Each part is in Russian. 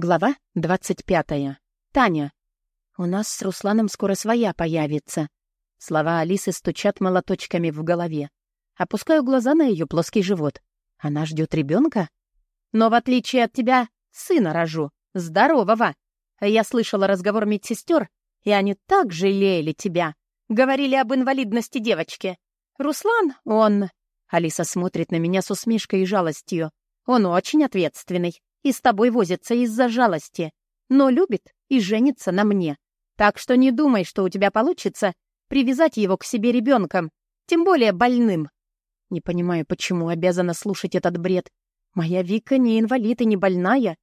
Глава двадцать пятая. Таня. «У нас с Русланом скоро своя появится». Слова Алисы стучат молоточками в голове. Опускаю глаза на ее плоский живот. Она ждет ребенка? Но в отличие от тебя, сына рожу. Здорового. Я слышала разговор медсестер, и они так жалели тебя. Говорили об инвалидности девочки. Руслан, он... Алиса смотрит на меня с усмешкой и жалостью. Он очень ответственный и с тобой возится из-за жалости, но любит и женится на мне. Так что не думай, что у тебя получится привязать его к себе ребенком, тем более больным. Не понимаю, почему обязана слушать этот бред. Моя Вика не инвалид и не больная.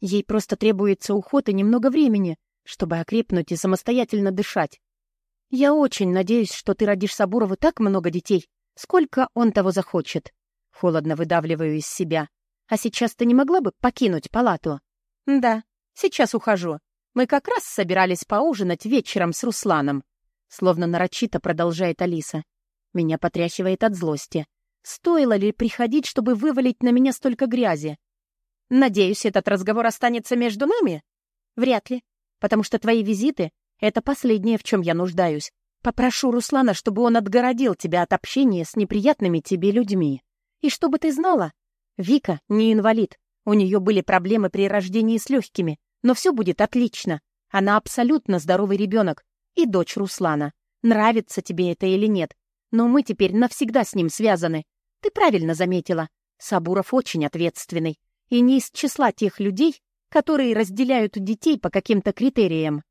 Ей просто требуется уход и немного времени, чтобы окрепнуть и самостоятельно дышать. Я очень надеюсь, что ты родишь Сабурову так много детей, сколько он того захочет. Холодно выдавливаю из себя. А сейчас ты не могла бы покинуть палату? Да, сейчас ухожу. Мы как раз собирались поужинать вечером с Русланом. Словно нарочито продолжает Алиса. Меня потряхивает от злости. Стоило ли приходить, чтобы вывалить на меня столько грязи? Надеюсь, этот разговор останется между нами? Вряд ли, потому что твои визиты — это последнее, в чем я нуждаюсь. Попрошу Руслана, чтобы он отгородил тебя от общения с неприятными тебе людьми. И чтобы ты знала, Вика не инвалид. У нее были проблемы при рождении с легкими, но все будет отлично. Она абсолютно здоровый ребенок и дочь Руслана. Нравится тебе это или нет, но мы теперь навсегда с ним связаны. Ты правильно заметила. Сабуров очень ответственный и не из числа тех людей, которые разделяют детей по каким-то критериям.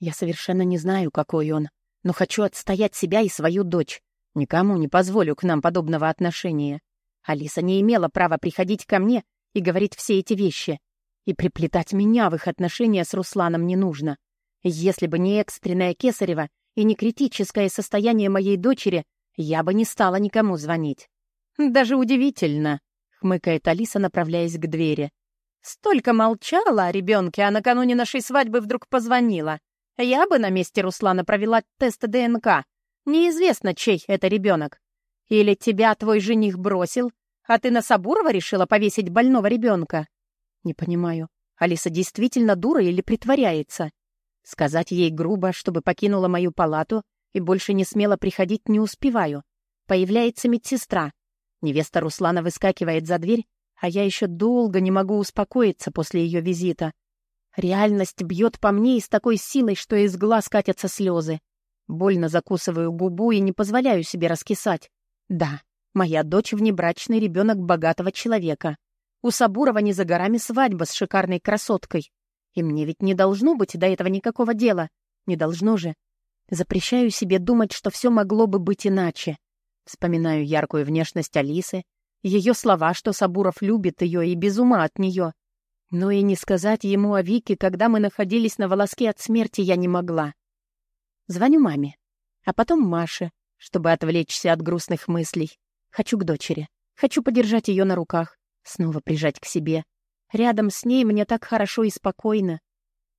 Я совершенно не знаю, какой он, но хочу отстоять себя и свою дочь. Никому не позволю к нам подобного отношения. Алиса не имела права приходить ко мне и говорить все эти вещи. И приплетать меня в их отношения с Русланом не нужно. Если бы не экстренное Кесарева и не критическое состояние моей дочери, я бы не стала никому звонить. «Даже удивительно», — хмыкает Алиса, направляясь к двери. «Столько молчала о ребенке, а накануне нашей свадьбы вдруг позвонила. Я бы на месте Руслана провела тест ДНК. Неизвестно, чей это ребенок. Или тебя твой жених бросил, а ты на Сабурова решила повесить больного ребенка? Не понимаю, Алиса действительно дура или притворяется? Сказать ей грубо, чтобы покинула мою палату и больше не смела приходить, не успеваю. Появляется медсестра. Невеста Руслана выскакивает за дверь, а я еще долго не могу успокоиться после ее визита. Реальность бьет по мне и с такой силой, что из глаз катятся слезы. Больно закусываю губу и не позволяю себе раскисать. Да, моя дочь — внебрачный ребенок богатого человека. У Сабурова не за горами свадьба с шикарной красоткой. И мне ведь не должно быть до этого никакого дела. Не должно же. Запрещаю себе думать, что все могло бы быть иначе. Вспоминаю яркую внешность Алисы, ее слова, что Сабуров любит ее и без ума от нее. Но и не сказать ему о Вике, когда мы находились на волоске от смерти, я не могла. Звоню маме, а потом Маше, чтобы отвлечься от грустных мыслей. Хочу к дочери. Хочу подержать ее на руках, снова прижать к себе. Рядом с ней мне так хорошо и спокойно.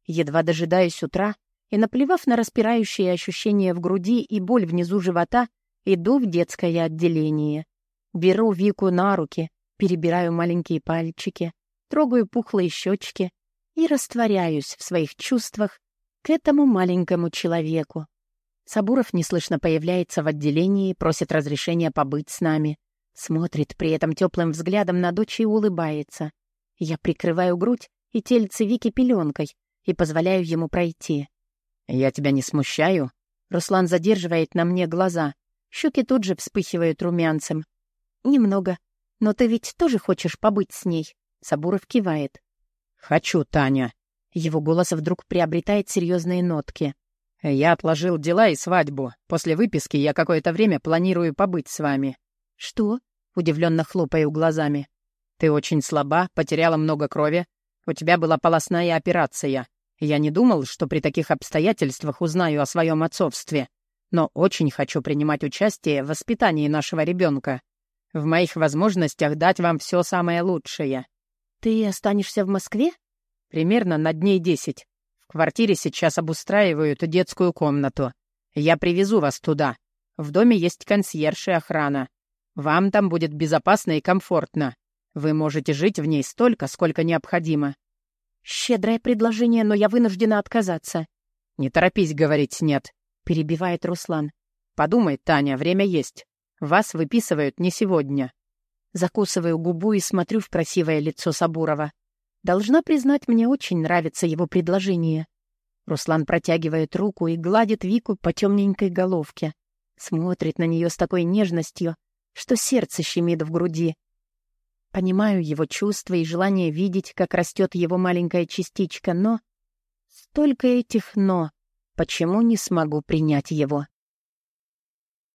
Едва дожидаюсь утра и, наплевав на распирающие ощущения в груди и боль внизу живота, иду в детское отделение. Беру Вику на руки, перебираю маленькие пальчики, трогаю пухлые щечки и растворяюсь в своих чувствах к этому маленькому человеку. Сабуров неслышно появляется в отделении, просит разрешения побыть с нами. Смотрит при этом теплым взглядом на дочь и улыбается. Я прикрываю грудь и тельце Вики пеленкой и позволяю ему пройти. «Я тебя не смущаю?» Руслан задерживает на мне глаза. Щеки тут же вспыхивают румянцем. «Немного. Но ты ведь тоже хочешь побыть с ней?» Сабуров кивает. «Хочу, Таня». Его голос вдруг приобретает серьезные нотки. «Я отложил дела и свадьбу. После выписки я какое-то время планирую побыть с вами». «Что?» — удивленно хлопаю глазами. «Ты очень слаба, потеряла много крови. У тебя была полостная операция. Я не думал, что при таких обстоятельствах узнаю о своем отцовстве. Но очень хочу принимать участие в воспитании нашего ребенка. В моих возможностях дать вам все самое лучшее». «Ты останешься в Москве?» «Примерно на дней десять. В квартире сейчас обустраивают детскую комнату. Я привезу вас туда. В доме есть консьерж и охрана. Вам там будет безопасно и комфортно. Вы можете жить в ней столько, сколько необходимо». Щедрое предложение, но я вынуждена отказаться. «Не торопись говорить «нет», — перебивает Руслан. «Подумай, Таня, время есть. Вас выписывают не сегодня». Закусываю губу и смотрю в красивое лицо Сабурова. Должна признать, мне очень нравится его предложение. Руслан протягивает руку и гладит Вику по темненькой головке. Смотрит на нее с такой нежностью, что сердце щемит в груди. Понимаю его чувства и желание видеть, как растет его маленькая частичка, но... Столько этих «но». Почему не смогу принять его?